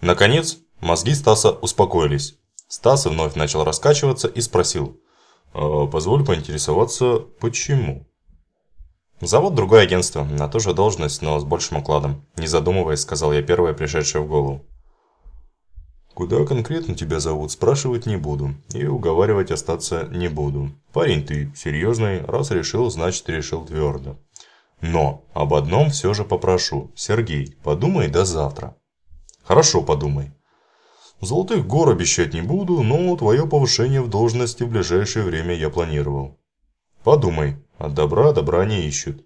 Наконец, мозги Стаса успокоились. Стас вновь начал раскачиваться и спросил. «А, «Позволь поинтересоваться, почему?» «Завод другое агентство, на ту же должность, но с большим окладом», – не задумываясь, сказал я первое, пришедшее в голову. Куда конкретно тебя зовут, спрашивать не буду. И уговаривать остаться не буду. Парень ты серьезный, раз решил, значит решил твердо. Но об одном все же попрошу. Сергей, подумай до завтра. Хорошо, подумай. Золотых гор обещать не буду, но твое повышение в должности в ближайшее время я планировал. Подумай, от добра добра не ищут.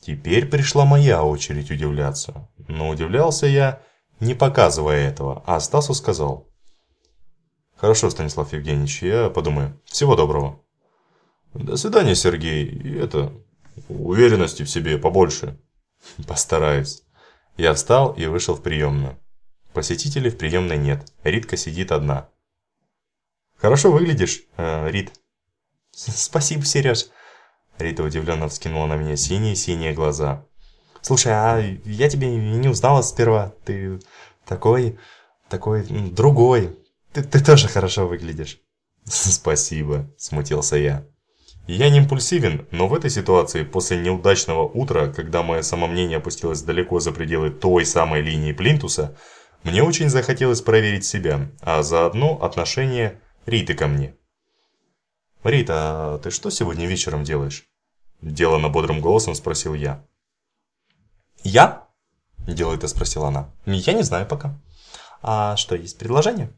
Теперь пришла моя очередь удивляться. Но удивлялся я, не показывая этого, а Стасу сказал. Хорошо, Станислав Евгеньевич, я подумаю. Всего доброго. До свидания, Сергей. И это, уверенности в себе побольше. Постараюсь. Я встал и вышел в приемную. Посетителей в приемной нет. Ритка сидит одна. Хорошо выглядишь, э, Рит. Спасибо, Сереж. Рита удивленно вскинула на меня синие-синие глаза. Слушай, а я тебя не узнала сперва. Ты такой, такой, другой. Ты, ты тоже хорошо выглядишь. Спасибо, смутился я. Я не импульсивен, но в этой ситуации, после неудачного утра, когда мое самомнение опустилось далеко за пределы той самой линии плинтуса, мне очень захотелось проверить себя, а заодно отношение Риты ко мне. «Рита, а ты что сегодня вечером делаешь?» Делано бодрым голосом спросил я. «Я?» – деловито спросила она. «Я не знаю пока. А что, есть предложение?»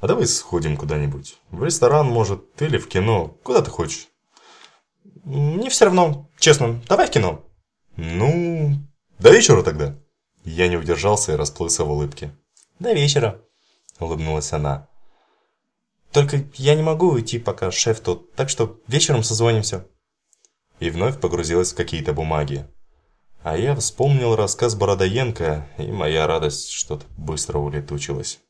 «А давай сходим куда-нибудь. В ресторан, может, или в кино. Куда ты хочешь?» «Мне все равно, честно. Давай в кино». «Ну, до вечера тогда». Я не удержался и расплылся в улыбке. «До вечера», – улыбнулась она. «Только я не могу уйти, пока шеф тут, так что вечером созвонимся». И вновь погрузилась в какие-то бумаги. А я вспомнил рассказ Бородоенко, и моя радость что-то быстро улетучилась.